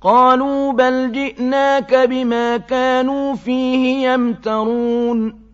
قالوا بل جئناك بما كانوا فيه يمترون